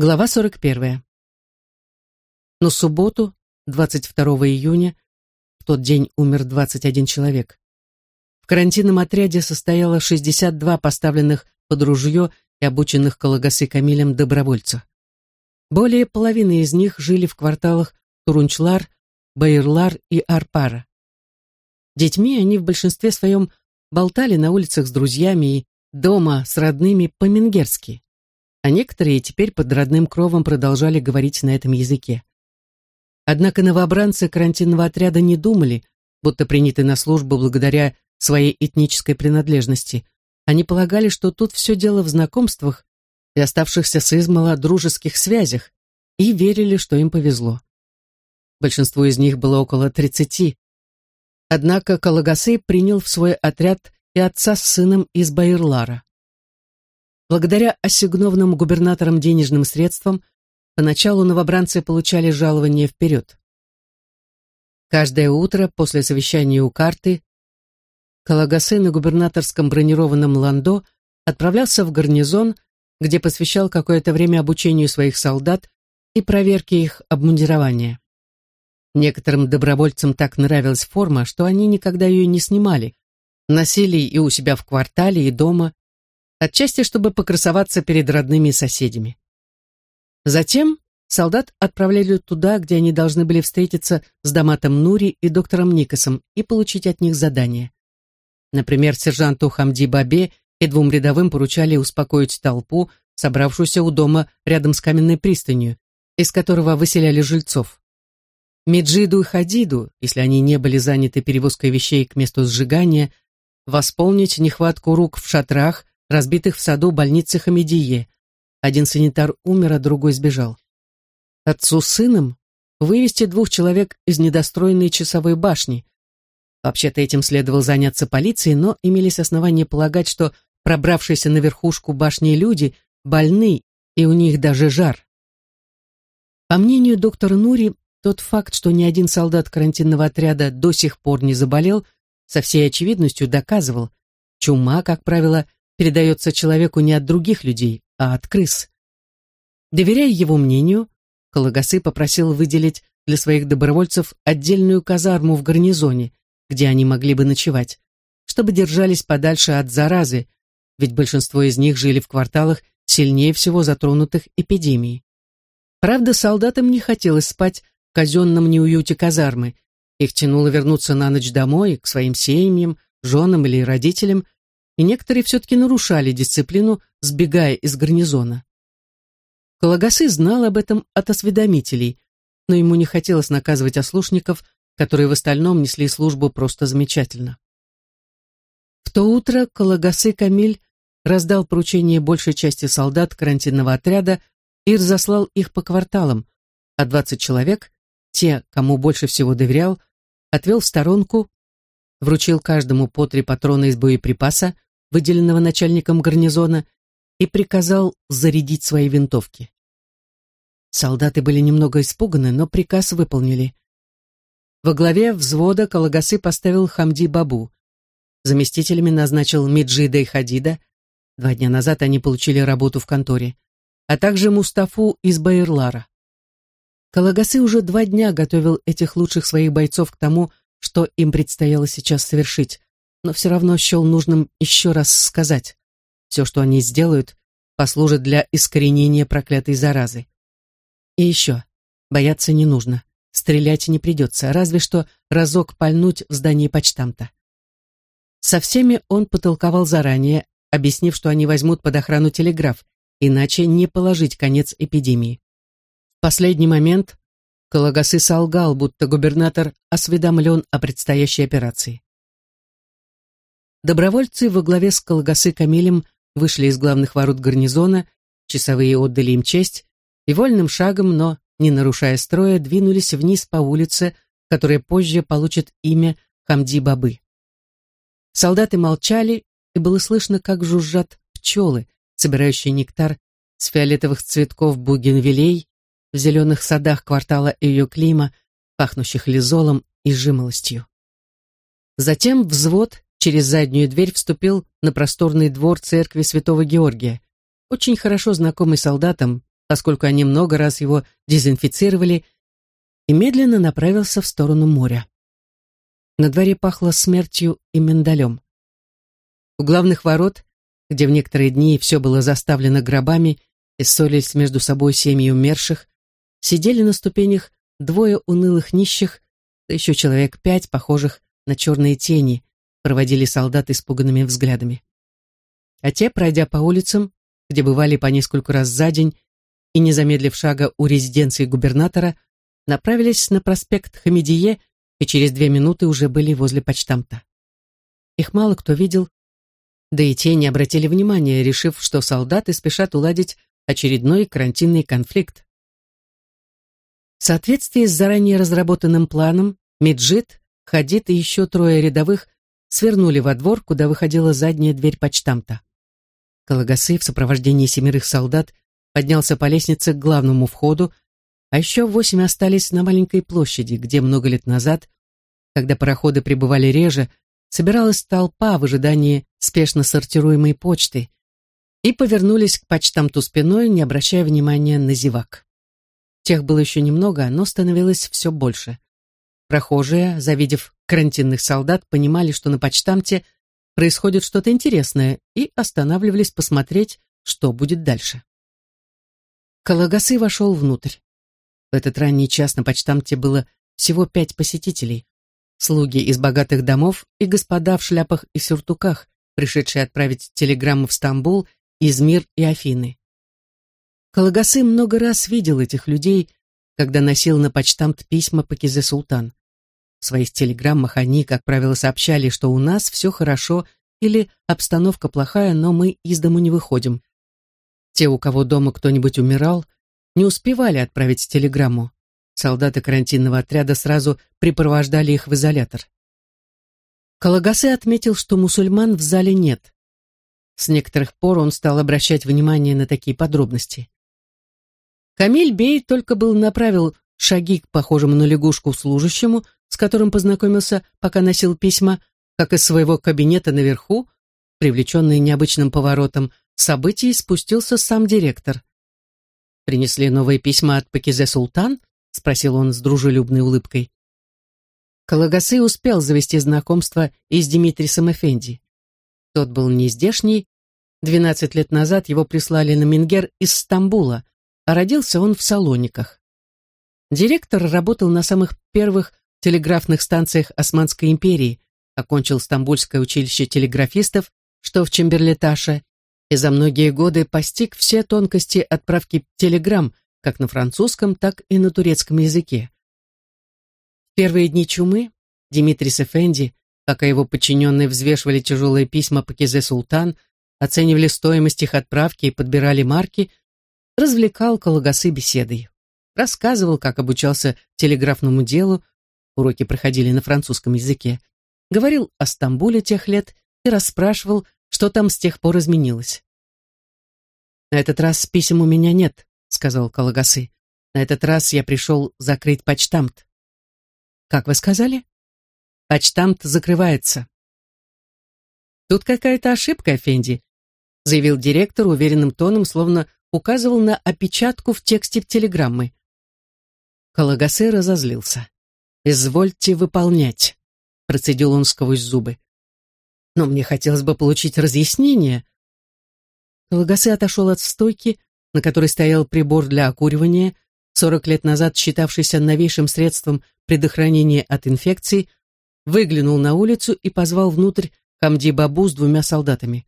Глава 41. На субботу, 22 июня, в тот день умер 21 человек. В карантинном отряде состояло 62 поставленных под ружье и обученных Калагасы Камилем добровольцев. Более половины из них жили в кварталах Турунчлар, Байрлар и Арпара. Детьми они в большинстве своем болтали на улицах с друзьями и дома с родными по-менгерски а некоторые теперь под родным кровом продолжали говорить на этом языке. Однако новобранцы карантинного отряда не думали, будто приняты на службу благодаря своей этнической принадлежности. Они полагали, что тут все дело в знакомствах и оставшихся с измала дружеских связях, и верили, что им повезло. Большинство из них было около тридцати. Однако Калагасы принял в свой отряд и отца с сыном из Байрлара. Благодаря ассигнованным губернатором денежным средствам, поначалу новобранцы получали жалование вперед. Каждое утро после совещания у карты Калагасы на губернаторском бронированном ландо отправлялся в гарнизон, где посвящал какое-то время обучению своих солдат и проверке их обмундирования. Некоторым добровольцам так нравилась форма, что они никогда ее не снимали, носили и у себя в квартале, и дома, отчасти чтобы покрасоваться перед родными соседями. Затем солдат отправляли туда, где они должны были встретиться с Даматом Нури и доктором Никосом и получить от них задание. Например, сержанту Хамди Бабе и двум рядовым поручали успокоить толпу, собравшуюся у дома рядом с каменной пристанью, из которого выселяли жильцов. Меджиду и Хадиду, если они не были заняты перевозкой вещей к месту сжигания, восполнить нехватку рук в шатрах, разбитых в саду больницы Хамедие. Один санитар умер, а другой сбежал. Отцу с сыном вывести двух человек из недостроенной часовой башни. Вообще-то этим следовало заняться полицией, но имелись основания полагать, что пробравшиеся на верхушку башни люди больны, и у них даже жар. По мнению доктора Нури, тот факт, что ни один солдат карантинного отряда до сих пор не заболел, со всей очевидностью доказывал, чума, как правило, передается человеку не от других людей, а от крыс. Доверяя его мнению, Калагасы попросил выделить для своих добровольцев отдельную казарму в гарнизоне, где они могли бы ночевать, чтобы держались подальше от заразы, ведь большинство из них жили в кварталах, сильнее всего затронутых эпидемией. Правда, солдатам не хотелось спать в казенном неуюте казармы, их тянуло вернуться на ночь домой, к своим семьям, женам или родителям, и некоторые все-таки нарушали дисциплину, сбегая из гарнизона. Калагасы знал об этом от осведомителей, но ему не хотелось наказывать ослушников, которые в остальном несли службу просто замечательно. В то утро Калагасы Камиль раздал поручение большей части солдат карантинного отряда и разослал их по кварталам, а 20 человек, те, кому больше всего доверял, отвел в сторонку, вручил каждому по три патрона из боеприпаса, выделенного начальником гарнизона, и приказал зарядить свои винтовки. Солдаты были немного испуганы, но приказ выполнили. Во главе взвода Калагасы поставил Хамди Бабу. Заместителями назначил Миджида и Хадида. Два дня назад они получили работу в конторе. А также Мустафу из Байрлара. Калагасы уже два дня готовил этих лучших своих бойцов к тому, что им предстояло сейчас совершить но все равно счел нужным еще раз сказать. Все, что они сделают, послужит для искоренения проклятой заразы. И еще, бояться не нужно, стрелять не придется, разве что разок пальнуть в здании почтамта. Со всеми он потолковал заранее, объяснив, что они возьмут под охрану телеграф, иначе не положить конец эпидемии. В последний момент Калагасы солгал, будто губернатор осведомлен о предстоящей операции. Добровольцы во главе с Колгасы Камилем вышли из главных ворот гарнизона, часовые отдали им честь, и вольным шагом, но не нарушая строя, двинулись вниз по улице, которая позже получит имя Хамди Бабы. Солдаты молчали, и было слышно, как жужжат пчелы, собирающие нектар с фиолетовых цветков бугенвилей в зеленых садах квартала Клима, пахнущих лизолом и жимолостью. Затем взвод через заднюю дверь вступил на просторный двор церкви святого Георгия, очень хорошо знакомый солдатам, поскольку они много раз его дезинфицировали, и медленно направился в сторону моря. На дворе пахло смертью и миндалем. У главных ворот, где в некоторые дни все было заставлено гробами и ссорились между собой семьи умерших, сидели на ступенях двое унылых нищих, да еще человек пять, похожих на черные тени, проводили солдат испуганными взглядами. А те, пройдя по улицам, где бывали по нескольку раз за день, и, не замедлив шага у резиденции губернатора, направились на проспект Хамедие и через две минуты уже были возле почтамта. Их мало кто видел, да и те не обратили внимания, решив, что солдаты спешат уладить очередной карантинный конфликт. В соответствии с заранее разработанным планом, Меджид, Хадид и еще трое рядовых свернули во двор, куда выходила задняя дверь почтамта. Калагасы в сопровождении семерых солдат поднялся по лестнице к главному входу, а еще восемь остались на маленькой площади, где много лет назад, когда пароходы прибывали реже, собиралась толпа в ожидании спешно сортируемой почты, и повернулись к почтамту спиной, не обращая внимания на зевак. Тех было еще немного, но становилось все больше. Прохожие, завидев карантинных солдат, понимали, что на почтамте происходит что-то интересное, и останавливались посмотреть, что будет дальше. Калагасы вошел внутрь. В этот ранний час на почтамте было всего пять посетителей. Слуги из богатых домов и господа в шляпах и сюртуках, пришедшие отправить телеграмму в Стамбул, Измир и Афины. Калагасы много раз видел этих людей, когда носил на почтамт письма по Кизе Султан. В своих телеграммах они, как правило, сообщали, что у нас все хорошо или обстановка плохая, но мы из дому не выходим. Те, у кого дома кто-нибудь умирал, не успевали отправить телеграмму. Солдаты карантинного отряда сразу припровождали их в изолятор. Калагасы отметил, что мусульман в зале нет. С некоторых пор он стал обращать внимание на такие подробности. Камиль Бей только был направил шаги к похожему на лягушку служащему, с которым познакомился, пока носил письма, как из своего кабинета наверху, привлеченный необычным поворотом, событий спустился сам директор. «Принесли новые письма от Пакизе Султан?» — спросил он с дружелюбной улыбкой. Калагасы успел завести знакомство и с Димитрисом Эфенди. Тот был нездешний. Двенадцать лет назад его прислали на Мингер из Стамбула, а родился он в Салониках. Директор работал на самых первых телеграфных станциях Османской империи, окончил Стамбульское училище телеграфистов, что в Чемберлеташе, и за многие годы постиг все тонкости отправки телеграмм как на французском, так и на турецком языке. В первые дни чумы Димитрий Сефенди, пока его подчиненные взвешивали тяжелые письма по Кизе Султан, оценивали стоимость их отправки и подбирали марки, развлекал Калагасы беседой. Рассказывал, как обучался телеграфному делу, уроки проходили на французском языке, говорил о Стамбуле тех лет и расспрашивал, что там с тех пор изменилось. «На этот раз писем у меня нет», — сказал Калагасы. «На этот раз я пришел закрыть почтамт». «Как вы сказали?» «Почтамт закрывается». «Тут какая-то ошибка, Фенди», — заявил директор уверенным тоном, словно указывал на опечатку в тексте телеграммы. Калагасы разозлился. «Извольте выполнять», — процедил он сквозь зубы но мне хотелось бы получить разъяснение. Калагасы отошел от стойки, на которой стоял прибор для окуривания, сорок лет назад считавшийся новейшим средством предохранения от инфекций, выглянул на улицу и позвал внутрь Хамди Бабу с двумя солдатами.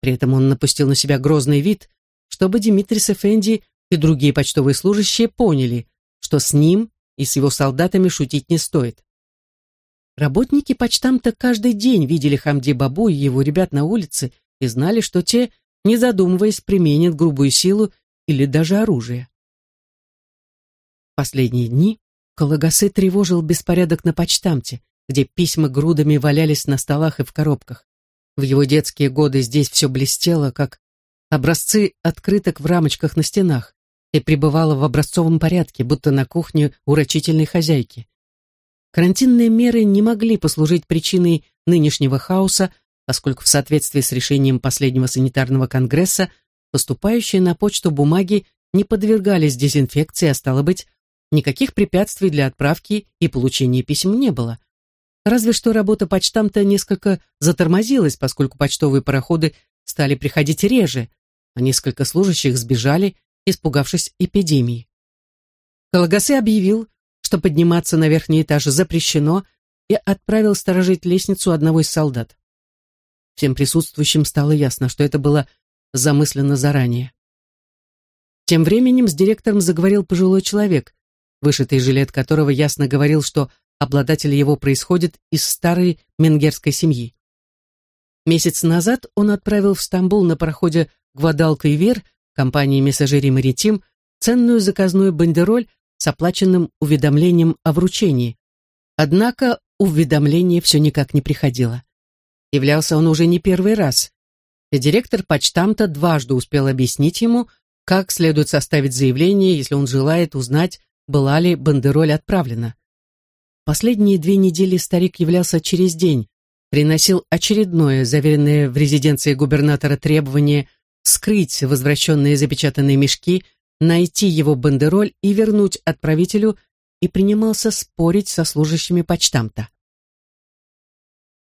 При этом он напустил на себя грозный вид, чтобы Димитрий Сефенди и другие почтовые служащие поняли, что с ним и с его солдатами шутить не стоит. Работники почтамта каждый день видели Хамди Бабу и его ребят на улице и знали, что те, не задумываясь, применят грубую силу или даже оружие. Последние дни Калагасы тревожил беспорядок на почтамте, где письма грудами валялись на столах и в коробках. В его детские годы здесь все блестело, как образцы открыток в рамочках на стенах, и пребывало в образцовом порядке, будто на кухне у рачительной хозяйки. Карантинные меры не могли послужить причиной нынешнего хаоса, поскольку в соответствии с решением последнего санитарного конгресса поступающие на почту бумаги не подвергались дезинфекции, а стало быть, никаких препятствий для отправки и получения писем не было. Разве что работа почтамта несколько затормозилась, поскольку почтовые пароходы стали приходить реже, а несколько служащих сбежали, испугавшись эпидемии. Калагасы объявил, что подниматься на верхний этаж запрещено, и отправил сторожить лестницу одного из солдат. Всем присутствующим стало ясно, что это было замыслено заранее. Тем временем с директором заговорил пожилой человек, вышитый жилет которого ясно говорил, что обладатель его происходит из старой менгерской семьи. Месяц назад он отправил в Стамбул на пароходе «Гвадалка и Вер» компании «Мессажери Маритим» ценную заказную бандероль с оплаченным уведомлением о вручении. Однако уведомление все никак не приходило. Являлся он уже не первый раз, и директор почтамта дважды успел объяснить ему, как следует составить заявление, если он желает узнать, была ли бандероль отправлена. Последние две недели старик являлся через день, приносил очередное, заверенное в резиденции губернатора требование скрыть возвращенные запечатанные мешки, найти его бандероль и вернуть отправителю, и принимался спорить со служащими почтамта.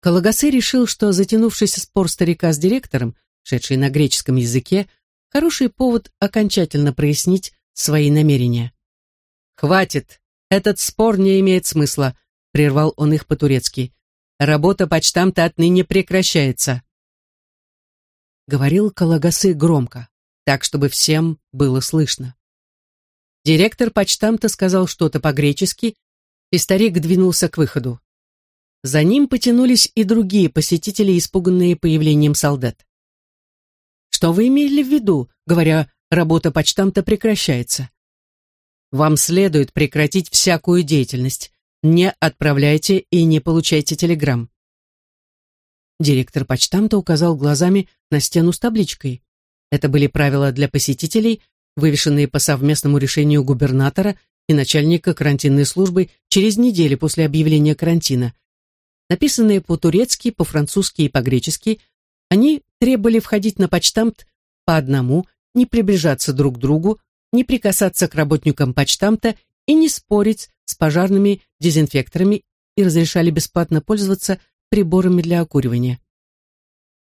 Калагасы решил, что затянувшийся спор старика с директором, шедший на греческом языке, хороший повод окончательно прояснить свои намерения. «Хватит! Этот спор не имеет смысла», — прервал он их по-турецки. «Работа почтамта отныне прекращается». Говорил Калагасы громко, так, чтобы всем было слышно. Директор почтамта сказал что-то по-гречески, и старик двинулся к выходу. За ним потянулись и другие посетители, испуганные появлением солдат. Что вы имели в виду, говоря, работа почтамта прекращается? Вам следует прекратить всякую деятельность. Не отправляйте и не получайте телеграмм. Директор почтамта указал глазами на стену с табличкой. Это были правила для посетителей, вывешенные по совместному решению губернатора и начальника карантинной службы через неделю после объявления карантина. Написанные по-турецки, по-французски и по-гречески, они требовали входить на почтамт по одному, не приближаться друг к другу, не прикасаться к работникам почтамта и не спорить с пожарными дезинфекторами и разрешали бесплатно пользоваться приборами для окуривания.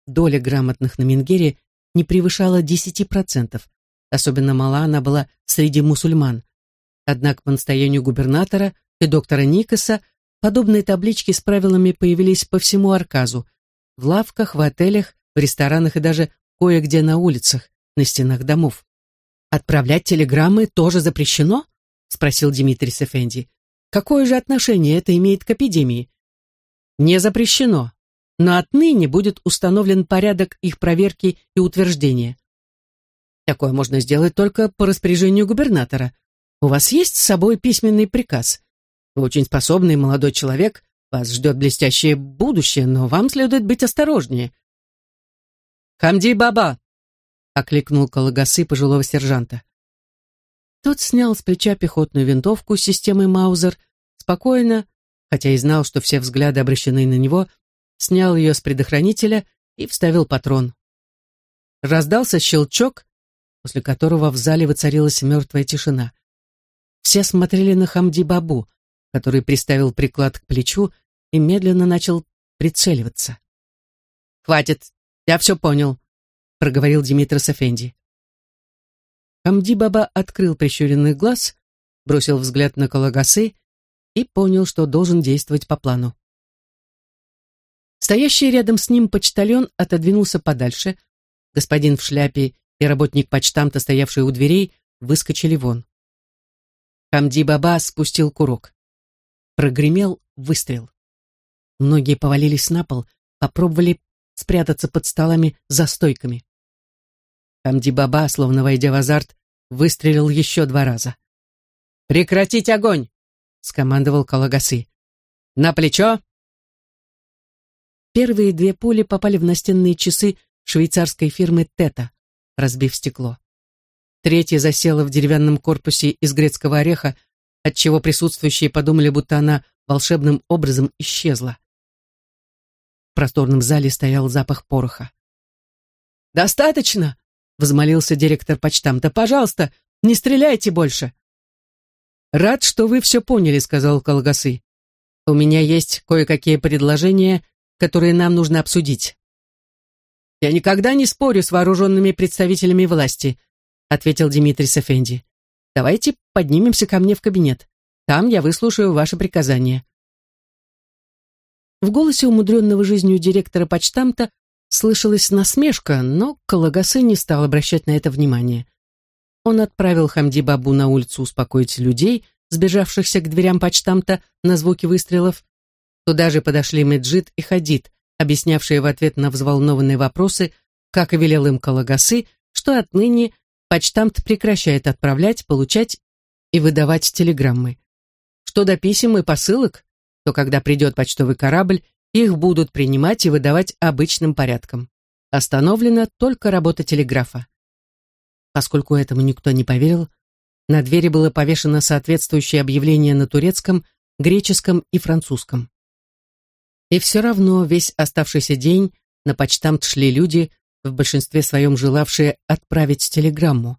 Доля грамотных на Менгере не превышала 10%, особенно мала она была среди мусульман. Однако по настоянию губернатора и доктора Никаса Подобные таблички с правилами появились по всему Арказу, в лавках, в отелях, в ресторанах и даже кое-где на улицах, на стенах домов. «Отправлять телеграммы тоже запрещено?» — спросил Дмитрий Сефенди. «Какое же отношение это имеет к эпидемии?» «Не запрещено, но отныне будет установлен порядок их проверки и утверждения. Такое можно сделать только по распоряжению губернатора. У вас есть с собой письменный приказ?» Вы очень способный молодой человек, вас ждет блестящее будущее, но вам следует быть осторожнее. «Хамди Баба!» — окликнул Калагасы пожилого сержанта. Тот снял с плеча пехотную винтовку с системой Маузер, спокойно, хотя и знал, что все взгляды обращены на него, снял ее с предохранителя и вставил патрон. Раздался щелчок, после которого в зале воцарилась мертвая тишина. Все смотрели на Хамди Бабу, который приставил приклад к плечу и медленно начал прицеливаться. «Хватит, я все понял», — проговорил Димитрос Эфенди. Хамди Баба открыл прищуренный глаз, бросил взгляд на Калагасы и понял, что должен действовать по плану. Стоящий рядом с ним почтальон отодвинулся подальше. Господин в шляпе и работник почтамта, стоявший у дверей, выскочили вон. Хамди Баба спустил курок. Прогремел выстрел. Многие повалились на пол, попробовали спрятаться под столами за стойками. Хамди Баба, словно войдя в азарт, выстрелил еще два раза. «Прекратить огонь!» — скомандовал Калагасы. «На плечо!» Первые две пули попали в настенные часы швейцарской фирмы «Тета», разбив стекло. Третья засела в деревянном корпусе из грецкого ореха, отчего присутствующие подумали, будто она волшебным образом исчезла. В просторном зале стоял запах пороха. «Достаточно!» — взмолился директор почтамта. «Пожалуйста, Не стреляйте больше!» «Рад, что вы все поняли», — сказал Калагасы. «У меня есть кое-какие предложения, которые нам нужно обсудить». «Я никогда не спорю с вооруженными представителями власти», — ответил Дмитрий Сафенди. «Давайте поднимемся ко мне в кабинет. Там я выслушаю ваши приказания». В голосе умудренного жизнью директора почтамта слышалась насмешка, но Калагасы не стал обращать на это внимание. Он отправил Хамди Бабу на улицу успокоить людей, сбежавшихся к дверям почтамта на звуки выстрелов. Туда же подошли Меджид и Хадид, объяснявшие в ответ на взволнованные вопросы, как и велел им Калагасы, что отныне почтамт прекращает отправлять, получать и выдавать телеграммы. Что до писем и посылок, то когда придет почтовый корабль, их будут принимать и выдавать обычным порядком. Остановлена только работа телеграфа. Поскольку этому никто не поверил, на двери было повешено соответствующее объявление на турецком, греческом и французском. И все равно весь оставшийся день на почтамт шли люди, в большинстве своем желавшие отправить телеграмму.